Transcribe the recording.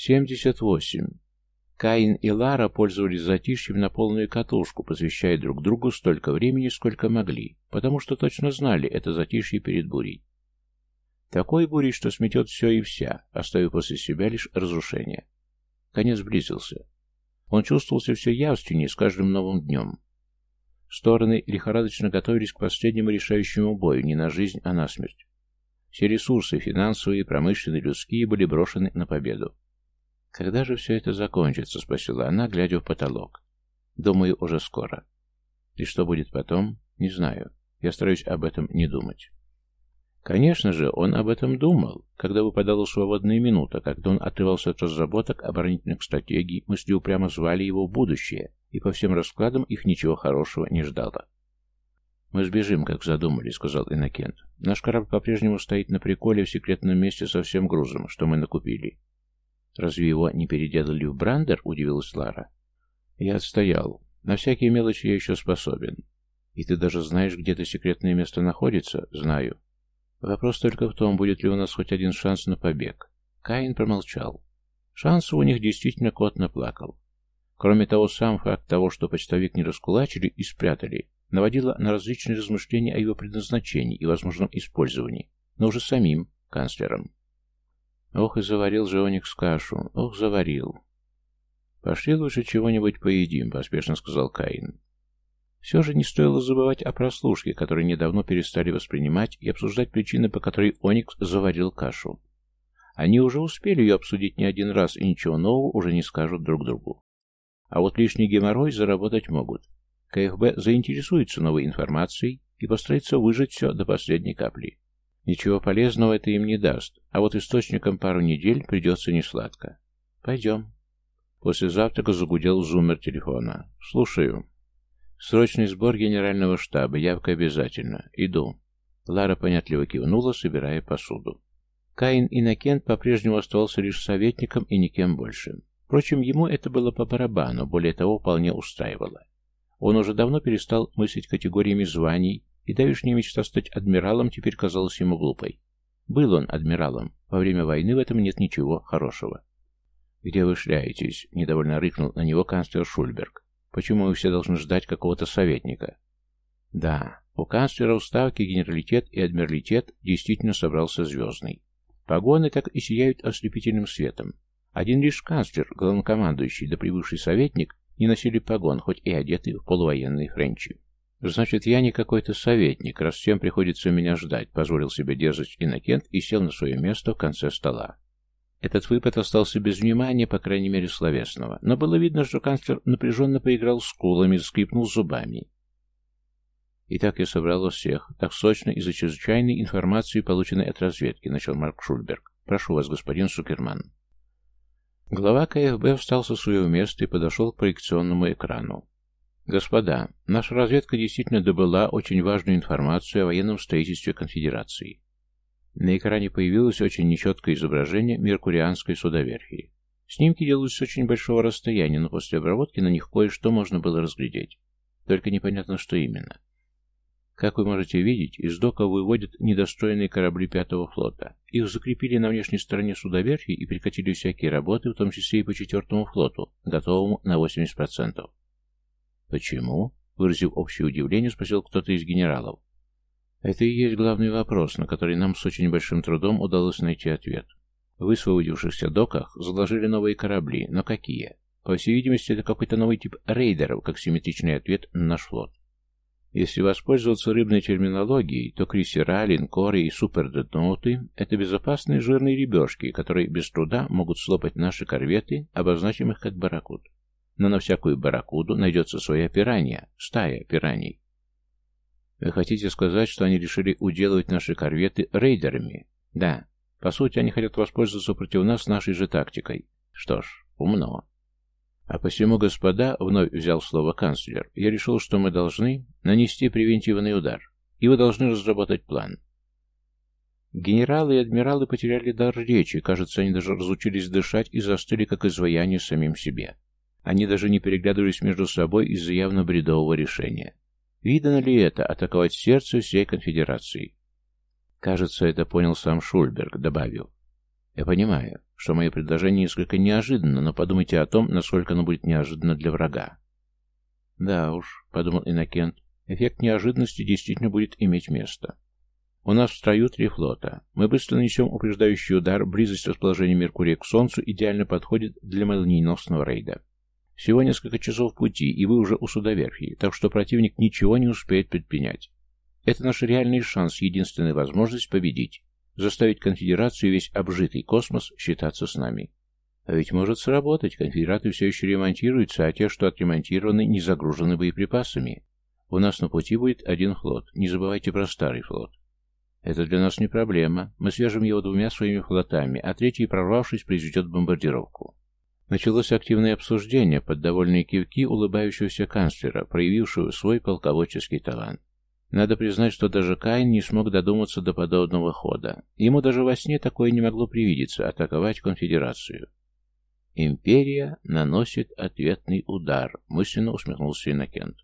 78. Каин и Лара пользовались затишьем на полную катушку, посвящая друг другу столько времени, сколько могли, потому что точно знали это затишье перед бурей. Такой бурей, что сметет все и вся, оставив после себя лишь разрушение. Конец близился. Он чувствовался все явственнее с каждым новым днем. Стороны лихорадочно готовились к последнему решающему бою не на жизнь, а на смерть. Все ресурсы, финансовые, промышленные, людские, были брошены на победу. «Когда же все это закончится?» — спросила она, глядя в потолок. «Думаю, уже скоро. И что будет потом? Не знаю. Я стараюсь об этом не думать». Конечно же, он об этом думал, когда выпадала свободная минута, когда он отрывался от разработок оборонительных стратегий, мысли упрямо звали его будущее, и по всем раскладам их ничего хорошего не ждало. «Мы сбежим, как задумали», — сказал Иннокент. «Наш корабль по-прежнему стоит на приколе в секретном месте со всем грузом, что мы накупили. «Разве его не переделали в Брандер?» — удивилась Лара. «Я отстоял. На всякие мелочи я еще способен. И ты даже знаешь, где это секретное место находится?» «Знаю. Вопрос только в том, будет ли у нас хоть один шанс на побег». Каин промолчал. Шансы у них действительно кот наплакал. Кроме того, сам факт того, что почтовик не раскулачили и спрятали, наводило на различные размышления о его предназначении и возможном использовании, но уже самим канцлером. Ох, и заварил же Оникс кашу. Ох, заварил. «Пошли лучше чего-нибудь поедим», — поспешно сказал Каин. Все же не стоило забывать о прослушке, которые недавно перестали воспринимать и обсуждать причины, по которой Оникс заварил кашу. Они уже успели ее обсудить не один раз и ничего нового уже не скажут друг другу. А вот лишний геморрой заработать могут. КФБ заинтересуется новой информацией и постарается выжать все до последней капли. Ничего полезного это им не даст, а вот источникам пару недель придется несладко. Пойдем. После завтрака загудел зуммер телефона. Слушаю. Срочный сбор генерального штаба, явка обязательно. Иду. Лара понятливо кивнула, собирая посуду. Каин Иннокент по-прежнему оставался лишь советником и никем больше. Впрочем, ему это было по барабану, более того, вполне устраивало. Он уже давно перестал мыслить категориями званий и давешняя мечта стать адмиралом теперь казалась ему глупой. Был он адмиралом. Во время войны в этом нет ничего хорошего. «Где вы шляетесь?» — недовольно рыкнул на него канцлер Шульберг. «Почему вы все должны ждать какого-то советника?» «Да, у канцлера уставки генералитет и адмиралитет действительно собрался звездный. Погоны так и сияют ослепительным светом. Один лишь канцлер, главнокомандующий да прибывший советник не носили погон, хоть и одеты в полувоенные френчи. «Значит, я не какой-то советник, раз всем приходится меня ждать», — позволил себе дерзость Иннокент и сел на свое место в конце стола. Этот выпад остался без внимания, по крайней мере, словесного, но было видно, что канцлер напряженно поиграл с кулами, скрипнул зубами. «Итак, я собрал всех, так сочно из-за чрезвычайной информации, полученной от разведки», — начал Марк Шульберг. «Прошу вас, господин Сукерман». Глава КФБ встал со своего места и подошел к проекционному экрану. Господа, наша разведка действительно добыла очень важную информацию о военном строительстве конфедерации. На экране появилось очень нечеткое изображение меркурианской судоверфи. Снимки делаются с очень большого расстояния, но после обработки на них кое-что можно было разглядеть. Только непонятно, что именно. Как вы можете видеть, из дока выводят недостроенные корабли пятого флота. Их закрепили на внешней стороне судоверфи и прекратили всякие работы, в том числе и по четвертому флоту, готовому на 80%. «Почему?» — выразив общее удивление, спросил кто-то из генералов. Это и есть главный вопрос, на который нам с очень большим трудом удалось найти ответ. В высвободившихся доках заложили новые корабли, но какие? По всей видимости, это какой-то новый тип рейдеров, как симметричный ответ на наш флот. Если воспользоваться рыбной терминологией, то крейсера, линкоры и супердредноуты – это безопасные жирные ребешки, которые без труда могут слопать наши корветы, обозначим их как барракуд но на всякую барракуду найдется своя пиранья, стая пираний. Вы хотите сказать, что они решили уделывать наши корветы рейдерами? Да. По сути, они хотят воспользоваться против нас нашей же тактикой. Что ж, умно. А посему, господа, вновь взял слово канцлер, я решил, что мы должны нанести превентивный удар, и вы должны разработать план. Генералы и адмиралы потеряли дар речи, кажется, они даже разучились дышать и застыли, как изваяние самим себе. Они даже не переглядывались между собой из-за явно бредового решения. Видно ли это атаковать сердце всей конфедерации? Кажется, это понял сам Шульберг, добавил. Я понимаю. что мое предложение несколько неожиданно, но подумайте о том, насколько оно будет неожиданно для врага. Да уж, подумал Иннокент, эффект неожиданности действительно будет иметь место. У нас в строю три флота. Мы быстро нанесем упреждающий удар, близость расположения Меркурия к Солнцу идеально подходит для молниеносного рейда. Всего несколько часов пути, и вы уже у судоверфи, так что противник ничего не успеет предпринять. Это наш реальный шанс, единственная возможность победить заставить конфедерацию весь обжитый космос считаться с нами. А ведь может сработать, конфедераты все еще ремонтируются, а те, что отремонтированы, не загружены боеприпасами. У нас на пути будет один флот, не забывайте про старый флот. Это для нас не проблема, мы свяжем его двумя своими флотами, а третий, прорвавшись, произведет бомбардировку. Началось активное обсуждение под довольные кивки улыбающегося канцлера, проявившего свой полководческий талант. Надо признать, что даже Каин не смог додуматься до подобного хода. Ему даже во сне такое не могло привидеться — атаковать конфедерацию. «Империя наносит ответный удар», — мысленно усмехнулся Иннокент.